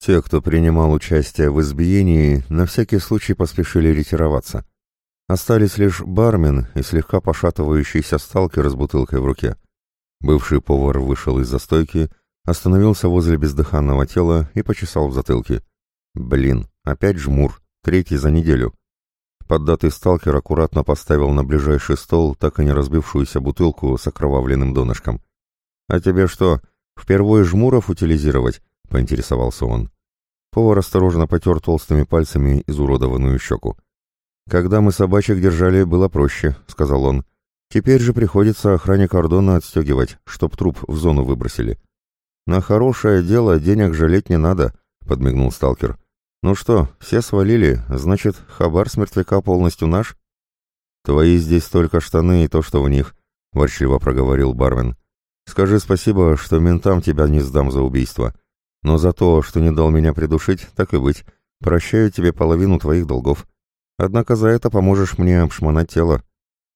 Те, кто принимал участие в избиении, на всякий случай поспешили ретироваться. Остались лишь бармен и слегка пошатывающийся сталкер с бутылкой в руке. Бывший повар вышел из застойки, остановился возле бездыханного тела и почесал в затылке. Блин, опять жмур, третий за неделю. Поддатый сталкер аккуратно поставил на ближайший стол так и не разбившуюся бутылку с окровавленным донышком. «А тебе что, впервые жмуров утилизировать?» — поинтересовался он. Повар осторожно потер толстыми пальцами изуродованную щеку. «Когда мы собачек держали, было проще», — сказал он. «Теперь же приходится охране кордона отстегивать, чтоб труп в зону выбросили». «На хорошее дело денег жалеть не надо», — подмигнул сталкер. «Ну что, все свалили, значит, хабар с мертвяка полностью наш?» «Твои здесь только штаны и то, что в них», — ворчливо проговорил Барвин. «Скажи спасибо, что ментам тебя не сдам за убийство. Но за то, что не дал меня придушить, так и быть, прощаю тебе половину твоих долгов. Однако за это поможешь мне обшмонать тело.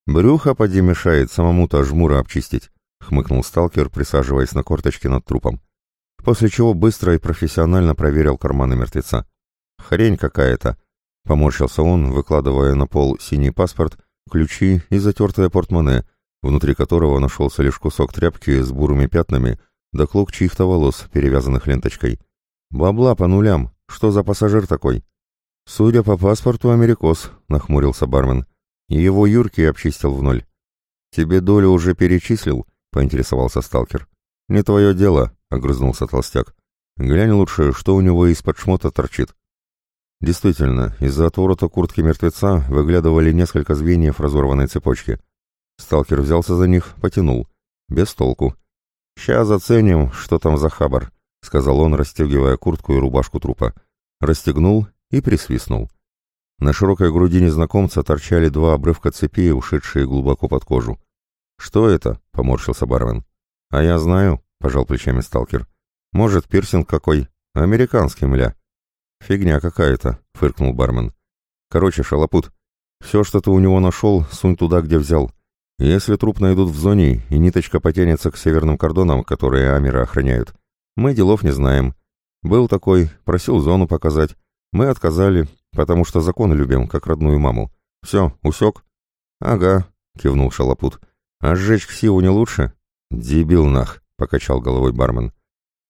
Брюхо поди мешает самому-то жмура обчистить», — хмыкнул сталкер, присаживаясь на корточки над трупом. После чего быстро и профессионально проверил карманы мертвеца. «Хрень какая-то», — поморщился он, выкладывая на пол синий паспорт, ключи и затертое портмоне, внутри которого нашелся лишь кусок тряпки с бурыми пятнами да клок чьих-то волос, перевязанных ленточкой. «Бабла по нулям. Что за пассажир такой?» «Судя по паспорту, америкос», — нахмурился бармен. «Его Юрки обчистил в ноль». «Тебе долю уже перечислил?» — поинтересовался сталкер. «Не твое дело», — огрызнулся толстяк. «Глянь лучше, что у него из-под шмота торчит». Действительно, из-за отворота куртки мертвеца выглядывали несколько звеньев разорванной цепочки. Сталкер взялся за них, потянул. Без толку. «Ща заценим, что там за хабар», — сказал он, расстегивая куртку и рубашку трупа. Расстегнул и присвистнул. На широкой груди незнакомца торчали два обрывка цепи, ушедшие глубоко под кожу. «Что это?» — поморщился Бармен. «А я знаю», — пожал плечами сталкер. «Может, пирсинг какой? Американский, мля». «Фигня какая-то», — фыркнул бармен. «Короче, шалопут, все, что ты у него нашел, сунь туда, где взял. Если труп найдут в зоне, и ниточка потянется к северным кордонам, которые Амера охраняют, мы делов не знаем. Был такой, просил зону показать. Мы отказали, потому что закон любим, как родную маму. Все, усек?» «Ага», — кивнул шалопут. «А сжечь ксиву не лучше?» «Дебил нах», — покачал головой бармен.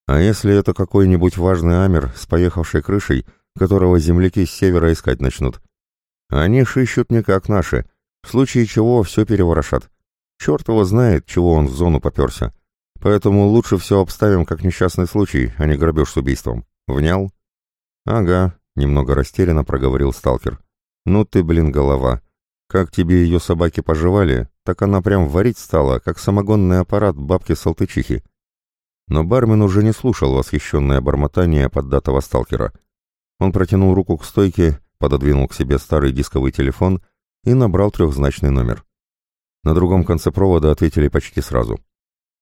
А если это какой-нибудь важный амер с поехавшей крышей, которого земляки с севера искать начнут? Они шищут не как наши, в случае чего все переворошат. Черт его знает, чего он в зону поперся. Поэтому лучше все обставим как несчастный случай, а не грабеж с убийством. Внял? Ага, немного растерянно проговорил сталкер. Ну ты, блин, голова. Как тебе ее собаки пожевали, так она прям варить стала, как самогонный аппарат бабки-салтычихи. Но бармен уже не слушал восхищенное бормотание поддатого сталкера. Он протянул руку к стойке, пододвинул к себе старый дисковый телефон и набрал трехзначный номер. На другом конце провода ответили почти сразу.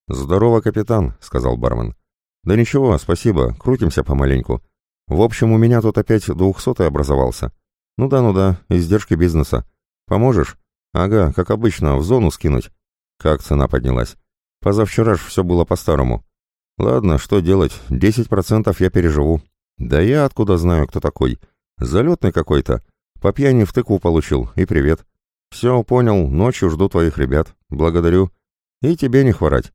«Здорово, капитан», — сказал бармен. «Да ничего, спасибо, крутимся помаленьку. В общем, у меня тут опять двухсотый образовался. Ну да, ну да, издержки бизнеса. Поможешь? Ага, как обычно, в зону скинуть. Как цена поднялась? Позавчера ж все было по-старому. Ладно, что делать, десять процентов я переживу. Да я откуда знаю, кто такой? Залетный какой-то. По пьяни в тыкву получил, и привет. Все, понял, ночью жду твоих ребят. Благодарю. И тебе не хворать.